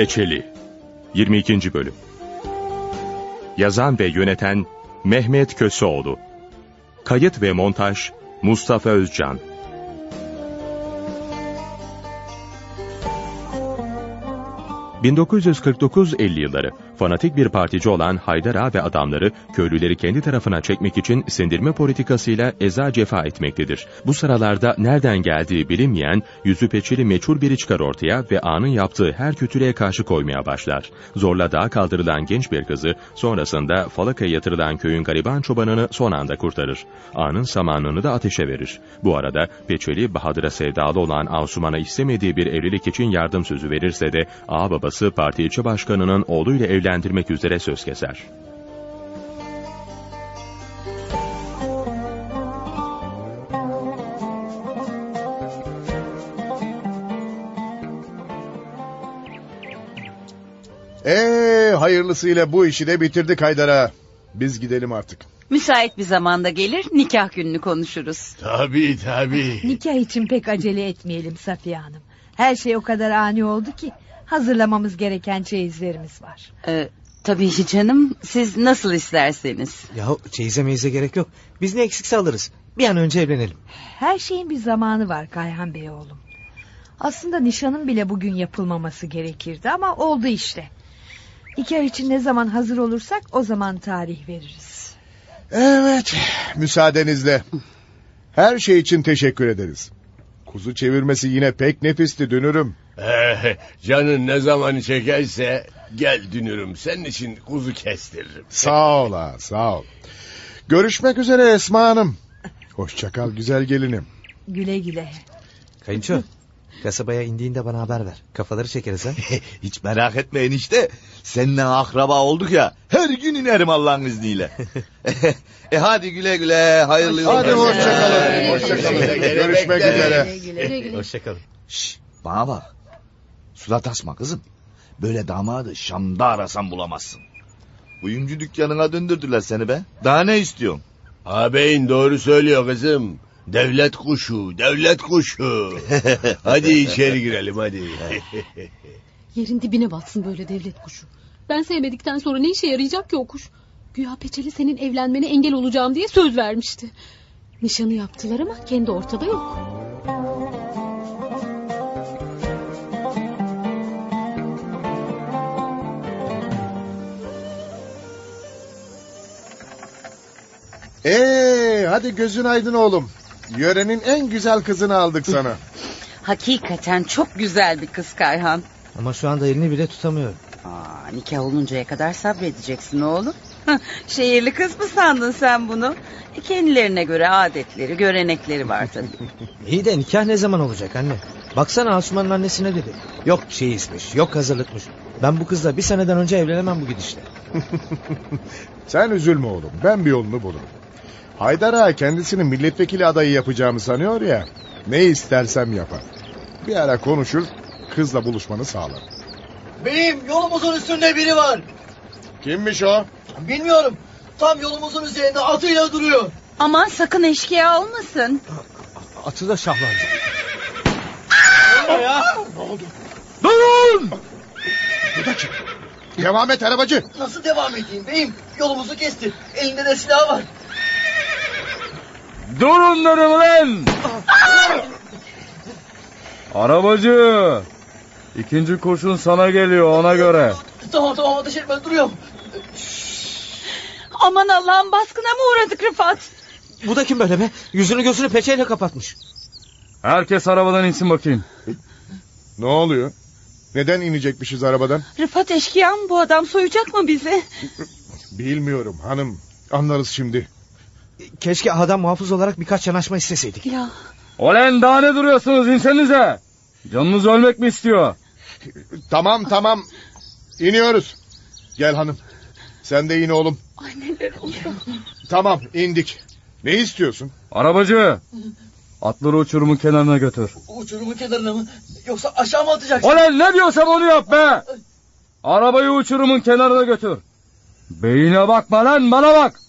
Peçeli 22. Bölüm. Yazan ve yöneten Mehmet Köseoğlu. Kayıt ve montaj Mustafa Özcan. 1949-50 yılları fanatik bir partici olan Haydar ve adamları köylüleri kendi tarafına çekmek için sindirme politikasıyla eza cefa etmektedir. Bu sıralarda nereden geldiği bilinmeyen yüzü peçeli meçhul biri çıkar ortaya ve Ağa'nın yaptığı her kötülüğe karşı koymaya başlar. Zorla dağa kaldırılan genç bir kızı sonrasında falakaya yatırılan köyün gariban çobanını son anda kurtarır. Ağa'nın samanını da ateşe verir. Bu arada Peçeli Bahadır'a sevdalı olan Asuman'a istemediği bir evlilik için yardım sözü verirse de Ağa babası parti ilçe başkanının oğluyla evlendirmek üzere söz keser. Ee, hayırlısıyla bu işi de bitirdik Haydar'a. Biz gidelim artık. Müsait bir zamanda gelir nikah gününü konuşuruz. Tabii tabii. Nikah için pek acele etmeyelim Safiye Hanım. Her şey o kadar ani oldu ki hazırlamamız gereken çeyizlerimiz var. Ee, tabii ki canım siz nasıl isterseniz. Ya çeyize meyize gerek yok. Biz ne eksikse alırız. Bir an önce evlenelim. Her şeyin bir zamanı var Kayhan Bey oğlum. Aslında nişanın bile bugün yapılmaması gerekirdi ama oldu işte. Nikah için ne zaman hazır olursak o zaman tarih veririz. Evet, müsaadenizle. Her şey için teşekkür ederiz. Kuzu çevirmesi yine pek nefisti dünürüm. Ee, canın ne zaman çekerse gel dünürüm. Senin için kuzu kestiririm. Sağ ol ha, sağ ol. Görüşmek üzere Esma Hanım. Hoşçakal güzel gelinim. Güle güle. Kayınço kasabaya indiğinde bana haber ver. Kafaları çekeriz ha. Hiç merak etme enişte. Seninle akraba olduk ya. Her gün inerim Allah'ın izniyle. e hadi güle güle. Hayırlı yollar. Hadi hoşçakalın. Hoşçakalın. Görüşmek üzere. Hoşçakalın. Şş, bana bak. Surat asma kızım. Böyle damadı Şam'da arasan bulamazsın. Kuyumcu dükkanına döndürdüler seni be. Daha ne istiyorsun? Ağabeyin doğru söylüyor kızım. Devlet kuşu, devlet kuşu. hadi içeri girelim hadi. Yerin dibine batsın böyle devlet kuşu. Ben sevmedikten sonra ne işe yarayacak ki o kuş? Güya Peçeli senin evlenmene engel olacağım diye söz vermişti. Nişanı yaptılar ama kendi ortada yok. Ee, hadi gözün aydın oğlum. Yörenin en güzel kızını aldık sana. Hakikaten çok güzel bir kız Kayhan. Ama şu anda elini bile tutamıyorum. Aa, nikah oluncaya kadar sabredeceksin oğlum. Şehirli kız mı sandın sen bunu? E, kendilerine göre adetleri, görenekleri var tabii. İyi de nikah ne zaman olacak anne? Baksana Asuman'ın annesine dedi. Yok çeyizmiş, yok hazırlıkmış. Ben bu kızla bir seneden önce evlenemem bu gidişle. Sen üzülme oğlum. Ben bir yolunu bulurum. Haydar Ağa kendisini milletvekili adayı yapacağımı sanıyor ya. Ne istersem yapar. Bir ara konuşur, kızla buluşmanı sağlar. Beyim yolumuzun üstünde biri var. Kimmiş o? Bilmiyorum. Tam yolumuzun üzerinde atıyla duruyor. Aman sakın eşkıya olmasın. Atı da şahlandı. Durun! Devam et arabacı. Nasıl devam edeyim beyim? Yolumuzu kesti. Elinde de silah var. Durun dedim lan! Arabacı! İkinci kurşun sana geliyor ona göre. Tamam tamam ateş etme duruyorum. Aman Allah'ım baskına mı uğradık Rıfat? Bu da kim böyle be? Yüzünü gözünü peçeyle kapatmış. Herkes arabadan insin bakayım. Ne oluyor? Neden inecekmişiz arabadan? Rıfat eşkıya mı bu adam soyacak mı bizi? Bilmiyorum hanım. Anlarız şimdi. Keşke adam muhafız olarak birkaç yanaşma isteseydik. Ya Olen daha ne duruyorsunuz insenize. Canınız ölmek mi istiyor? Tamam tamam. İniyoruz. Gel hanım. Sen de in oğlum. ay neler oldu. Tamam indik. Ne istiyorsun? Arabacı! Atları uçurumun kenarına götür. Uçurumun kenarına mı? Yoksa aşağı mı atacaksın? Olen ne diyorsam onu yap be! Arabayı uçurumun kenarına götür. Beyine bakma lan bana bak.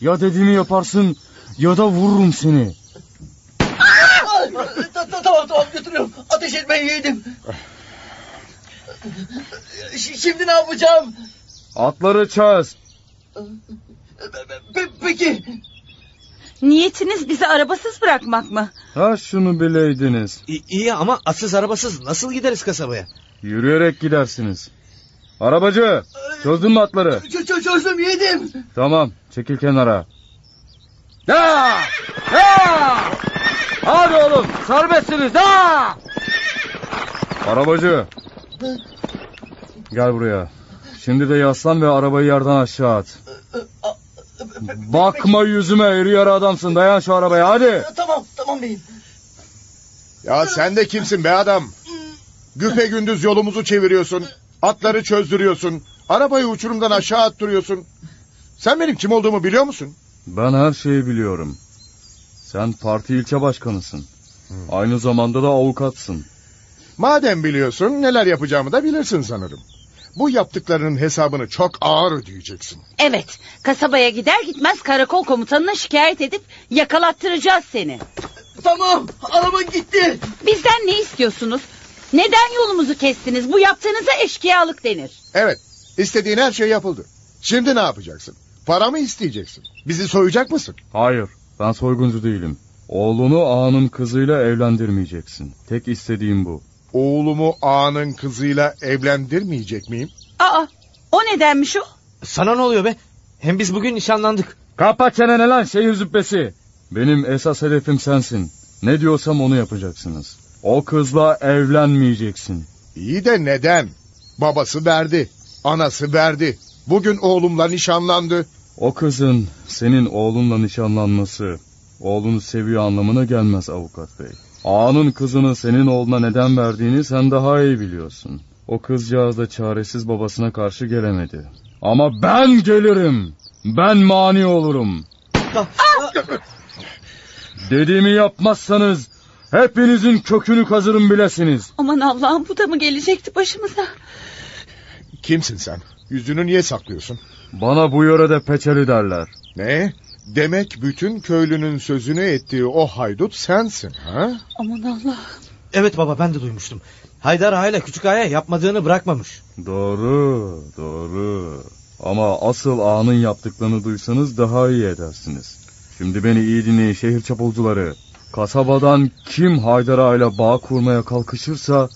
Ya dediğimi yaparsın ya da vururum seni. Ta- ta- Tamam tamam götürüyorum. Ateş etmeyi yedim. Şimdi ne yapacağım? Atları. Pe- peki. Niyetiniz bizi arabasız bırakmak mı? Ha şunu bileydiniz. İ- iyi ama atsız arabasız nasıl gideriz kasabaya? Yürüyerek gidersiniz. Arabacı çözdün mü atları? Ç- ç- çözdüm yedim. Tamam çekil kenara. Da! Da! Hadi oğlum serbestsiniz da! Arabacı. Gel buraya. Şimdi de yaslan ve arabayı yerden aşağı at. Bakma yüzüme iri yarı adamsın dayan şu arabaya hadi. Tamam tamam beyim. Ya sen de kimsin be adam? Güpe gündüz yolumuzu çeviriyorsun. Atları çözdürüyorsun. Arabayı uçurumdan aşağı attırıyorsun. Sen benim kim olduğumu biliyor musun? Ben her şeyi biliyorum. Sen parti ilçe başkanısın. Aynı zamanda da avukatsın. Madem biliyorsun neler yapacağımı da bilirsin sanırım. Bu yaptıklarının hesabını çok ağır ödeyeceksin. Evet, kasabaya gider gitmez karakol komutanına şikayet edip yakalattıracağız seni. Tamam araba gitti. Bizden ne istiyorsunuz? Neden yolumuzu kestiniz? Bu yaptığınıza eşkıyalık denir. Evet, istediğin her şey yapıldı. Şimdi ne yapacaksın? Para mı isteyeceksin? Bizi soyacak mısın? Hayır, ben soyguncu değilim. Oğlunu ağanın kızıyla evlendirmeyeceksin. Tek istediğim bu. Oğlumu ağanın kızıyla evlendirmeyecek miyim? Aa, o nedenmiş o? Sana ne oluyor be? Hem biz bugün nişanlandık. Kapa çeneni lan şehir züppesi. Benim esas hedefim sensin. Ne diyorsam onu yapacaksınız. O kızla evlenmeyeceksin. İyi de neden? Babası verdi, anası verdi. Bugün oğlumla nişanlandı. O kızın senin oğlunla nişanlanması oğlunu seviyor anlamına gelmez avukat bey. Ağanın kızını senin oğluna neden verdiğini sen daha iyi biliyorsun. O kızcağız da çaresiz babasına karşı gelemedi. Ama ben gelirim. Ben mani olurum. Dediğimi yapmazsanız hepinizin kökünü kazırım bilesiniz. Aman Allah'ım bu da mı gelecekti başımıza? Kimsin sen? Yüzünü niye saklıyorsun? Bana bu yörede peçeli derler. Ne? Demek bütün köylünün sözünü ettiği o haydut sensin ha? Aman Allah. Evet baba ben de duymuştum. Haydar Ağa ile Küçük Ağa'ya yapmadığını bırakmamış. Doğru, doğru. Ama asıl ağanın yaptıklarını duysanız daha iyi edersiniz. Şimdi beni iyi dinleyin şehir çapulcuları. Kasabadan kim Haydar Ağa ile bağ kurmaya kalkışırsa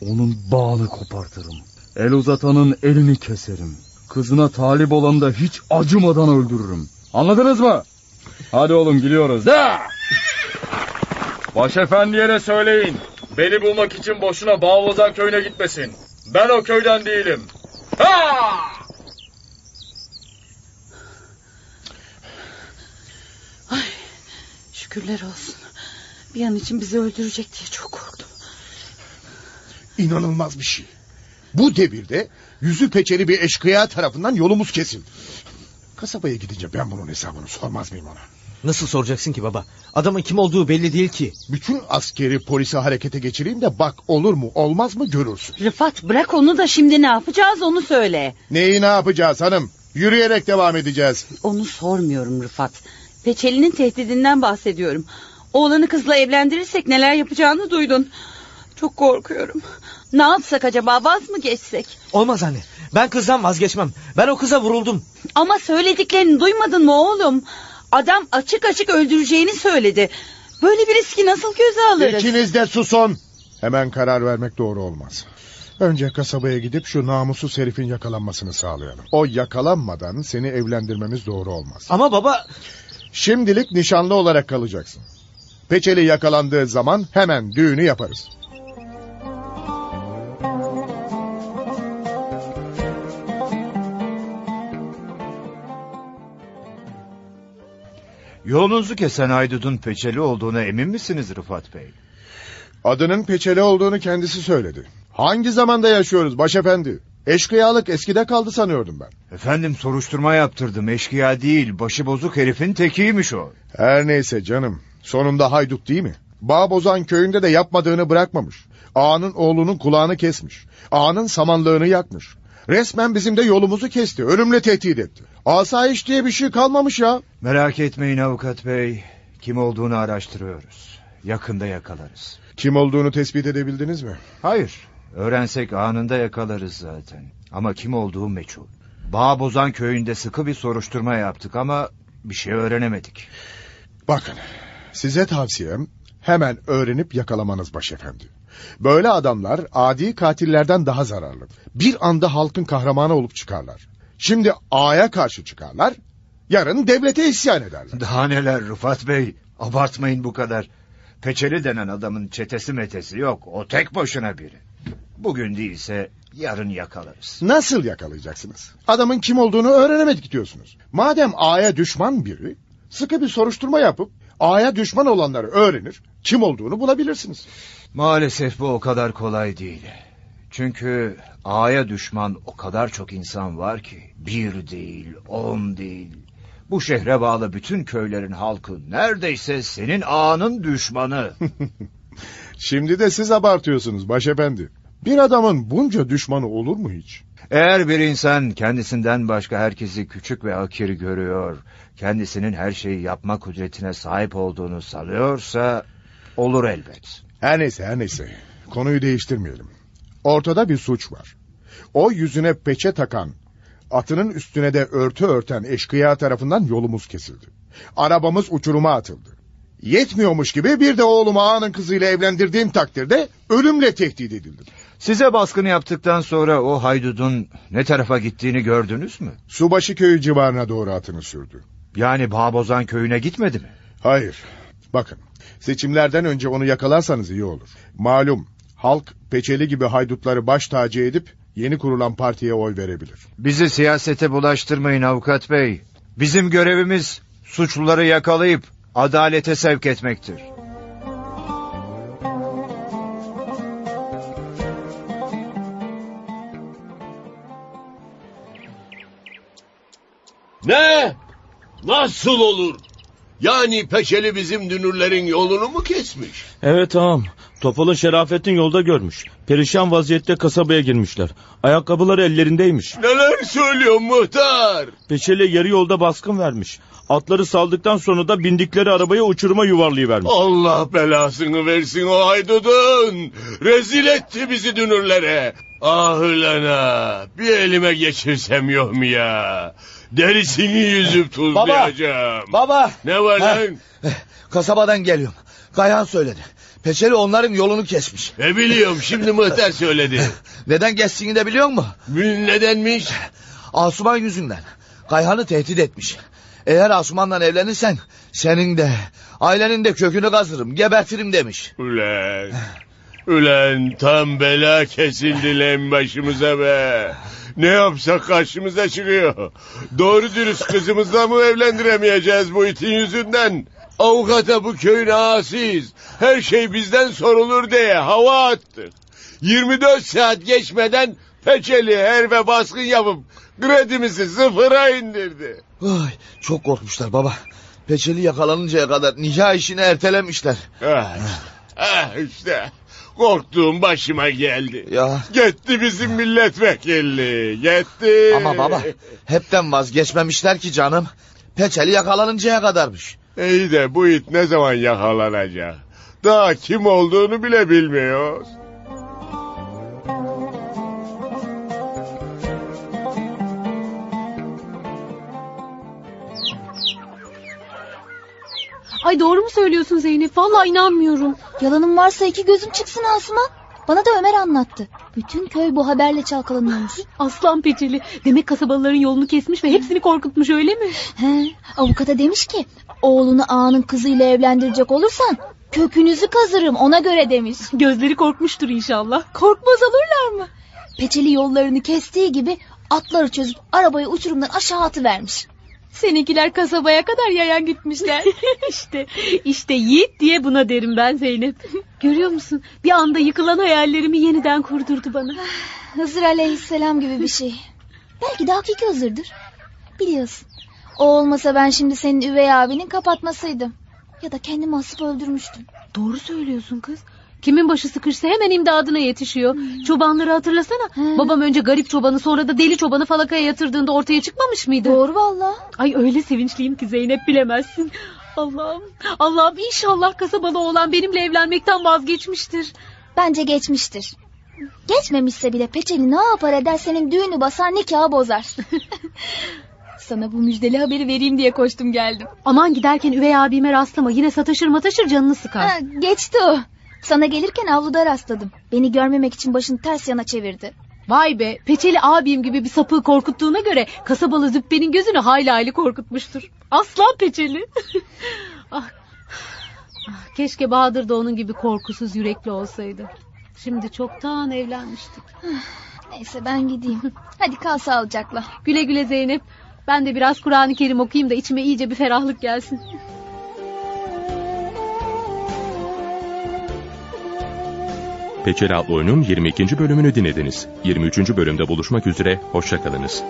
onun bağını kopartırım. El uzatanın elini keserim. Kızına talip olanı da hiç acımadan öldürürüm. Anladınız mı? Hadi oğlum gidiyoruz. Da! Başefendiye de söyleyin. Beni bulmak için boşuna Bağvozan köyüne gitmesin. Ben o köyden değilim. Ha! Şükürler olsun. Bir an için bizi öldürecek diye çok korktum. İnanılmaz bir şey. Bu devirde yüzü peçeli bir eşkıya tarafından yolumuz kesildi. Kasabaya gidince ben bunun hesabını sormaz mıyım ona? Nasıl soracaksın ki baba? Adamın kim olduğu belli değil ki. Bütün askeri polisi harekete geçireyim de bak olur mu olmaz mı görürsün. Rıfat bırak onu da şimdi ne yapacağız onu söyle. Neyi ne yapacağız hanım? Yürüyerek devam edeceğiz. Onu sormuyorum Rıfat. Peçeli'nin tehdidinden bahsediyorum. Oğlanı kızla evlendirirsek neler yapacağını duydun. Çok korkuyorum. Ne yapsak acaba vaz mı geçsek? Olmaz anne. Ben kızdan vazgeçmem. Ben o kıza vuruldum. Ama söylediklerini duymadın mı oğlum? Adam açık açık öldüreceğini söyledi. Böyle bir riski nasıl göze alırız? İkiniz de susun. Hemen karar vermek doğru olmaz. Önce kasabaya gidip şu namussuz herifin yakalanmasını sağlayalım. O yakalanmadan seni evlendirmemiz doğru olmaz. Ama baba... Şimdilik nişanlı olarak kalacaksın. Peçeli yakalandığı zaman hemen düğünü yaparız. Yolunuzu kesen haydudun peçeli olduğuna emin misiniz Rıfat Bey? Adının Peçeli olduğunu kendisi söyledi. Hangi zamanda yaşıyoruz başefendi? Eşkıyalık eskide kaldı sanıyordum ben. Efendim soruşturma yaptırdım. Eşkıya değil, başıbozuk herifin tekiymiş o. Her neyse canım. Sonunda haydut değil mi? Bağbozan köyünde de yapmadığını bırakmamış. Ağanın oğlunun kulağını kesmiş. Ağanın samanlığını yakmış. Resmen bizim de yolumuzu kesti. Ölümle tehdit etti. Asayiş diye bir şey kalmamış ya. Merak etmeyin avukat bey. Kim olduğunu araştırıyoruz. Yakında yakalarız. Kim olduğunu tespit edebildiniz mi? Hayır. Öğrensek anında yakalarız zaten. Ama kim olduğu meçhul. Bağbozan köyünde sıkı bir soruşturma yaptık ama bir şey öğrenemedik. Bakın size tavsiyem hemen öğrenip yakalamanız başefendi. Böyle adamlar adi katillerden daha zararlı. Bir anda halkın kahramanı olup çıkarlar. Şimdi A'ya karşı çıkarlar, yarın devlete isyan ederler. Daha neler Rıfat Bey. Abartmayın bu kadar. Peçeli denen adamın çetesi metesi yok. O tek başına biri. Bugün değilse yarın yakalarız. Nasıl yakalayacaksınız? Adamın kim olduğunu öğrenemedik diyorsunuz. Madem A'ya düşman biri, sıkı bir soruşturma yapıp A'ya düşman olanları öğrenir, kim olduğunu bulabilirsiniz. Maalesef bu o kadar kolay değil. Çünkü A'ya düşman o kadar çok insan var ki bir değil, on değil. Bu şehre bağlı bütün köylerin halkı neredeyse senin A'nın düşmanı. Şimdi de siz abartıyorsunuz başefendi. Bir adamın bunca düşmanı olur mu hiç? Eğer bir insan kendisinden başka herkesi küçük ve akir görüyor, kendisinin her şeyi yapma kudretine sahip olduğunu sanıyorsa olur elbet. Her neyse her neyse. Konuyu değiştirmeyelim. Ortada bir suç var. O yüzüne peçe takan, atının üstüne de örtü örten eşkıya tarafından yolumuz kesildi. Arabamız uçuruma atıldı. Yetmiyormuş gibi bir de oğlumu ağanın kızıyla evlendirdiğim takdirde ölümle tehdit edildim. Size baskın yaptıktan sonra o haydudun ne tarafa gittiğini gördünüz mü? Subaşı köyü civarına doğru atını sürdü. Yani Bağbozan köyüne gitmedi mi? Hayır. Bakın seçimlerden önce onu yakalarsanız iyi olur. Malum halk peçeli gibi haydutları baş tacı edip yeni kurulan partiye oy verebilir. Bizi siyasete bulaştırmayın avukat bey. Bizim görevimiz suçluları yakalayıp adalete sevk etmektir. Ne? Nasıl olur? Yani Peçeli bizim dünürlerin yolunu mu kesmiş? Evet ağam. Topal'ın Şerafettin yolda görmüş. Perişan vaziyette kasabaya girmişler. Ayakkabıları ellerindeymiş. Neler söylüyor muhtar? Peçeli yarı yolda baskın vermiş. Atları saldıktan sonra da bindikleri arabaya uçuruma yuvarlayıvermiş. Allah belasını versin o haydudun. Rezil etti bizi dünürlere. Ah ulan ha. Bir elime geçirsem yok mu ya? Derisini yüzüp tuzlayacağım. Baba. Ne var Ha, lan? Kasabadan geliyorum. Kayhan söyledi. Peçeli onların yolunu kesmiş. E biliyorum şimdi muhtar söyledi. Neden geçtiğini de biliyor musun? Nedenmiş? Asuman yüzünden. Kayhan'ı tehdit etmiş. Eğer Asuman'la evlenirsen senin de ailenin de kökünü kazırım gebertirim demiş. Ulan. Ulan tam bela kesildi lan başımıza be. Ne yapsak karşımıza çıkıyor. Doğru dürüst kızımızla mı evlendiremeyeceğiz bu itin yüzünden? Avukata bu köyün ağasıyız. Her şey bizden sorulur diye hava attık. 24 saat geçmeden peçeli her ve baskın yapıp kredimizi sıfıra indirdi. Ay, çok korkmuşlar baba. Peçeli yakalanıncaya kadar nikah işini ertelemişler. Ah, ah işte korktuğum başıma geldi. Ya. Gitti bizim milletvekili. Gitti. Ama baba hepten vazgeçmemişler ki canım. Peçeli yakalanıncaya kadarmış. İyi de bu it ne zaman yakalanacak? Daha kim olduğunu bile bilmiyoruz. Ay doğru mu söylüyorsun Zeynep? Vallahi inanmıyorum. Yalanım varsa iki gözüm çıksın Asuman. Bana da Ömer anlattı. Bütün köy bu haberle çalkalanıyormuş. Aslan peçeli. Demek kasabalıların yolunu kesmiş ve hepsini korkutmuş öyle mi? He, avukata demiş ki oğlunu ağanın kızıyla evlendirecek olursan kökünüzü kazırım ona göre demiş. Gözleri korkmuştur inşallah. Korkmaz olurlar mı? Peçeli yollarını kestiği gibi atları çözüp arabayı uçurumdan aşağı atıvermiş. Seninkiler kasabaya kadar yayan gitmişler. işte, işte yiğit diye buna derim ben Zeynep. Görüyor musun? Bir anda yıkılan hayallerimi yeniden kurdurdu bana. Hızır aleyhisselam gibi bir şey. Belki de hakiki Hızır'dır. Biliyorsun. O olmasa ben şimdi senin üvey abinin kapatmasıydım. Ya da kendimi asıp öldürmüştüm. Doğru söylüyorsun kız. Kimin başı sıkışsa hemen imdadına yetişiyor. Çobanları hatırlasana. Babam önce garip çobanı sonra da deli çobanı falakaya yatırdığında ortaya çıkmamış mıydı? Doğru valla. Ay öyle sevinçliyim ki Zeynep bilemezsin. Allah'ım, Allah'ım inşallah kasabalı olan benimle evlenmekten vazgeçmiştir. Bence geçmiştir. Geçmemişse bile Peçeli ne yapar eder senin düğünü basar nikahı bozar. Sana bu müjdeli haberi vereyim diye koştum geldim. Aman giderken üvey abime rastlama. Yine sataşır mataşır canını sıkar. Ha, geçti o. Sana gelirken avluda rastladım. Beni görmemek için başını ters yana çevirdi. Vay be peçeli abim gibi bir sapığı korkuttuğuna göre kasabalı züppenin gözünü hayli hayli korkutmuştur. Aslan peçeli. ah. Ah, Keşke Bahadır da onun gibi korkusuz yürekli olsaydı. Şimdi çoktan evlenmiştik. Neyse ben gideyim. Hadi kal sağlıcakla. Güle güle Zeynep. Ben de biraz Kur'an-ı Kerim okuyayım da içime iyice bir ferahlık gelsin. Peçeli adlı oyunun 22. bölümünü dinlediniz. 23. bölümde buluşmak üzere, hoşçakalınız.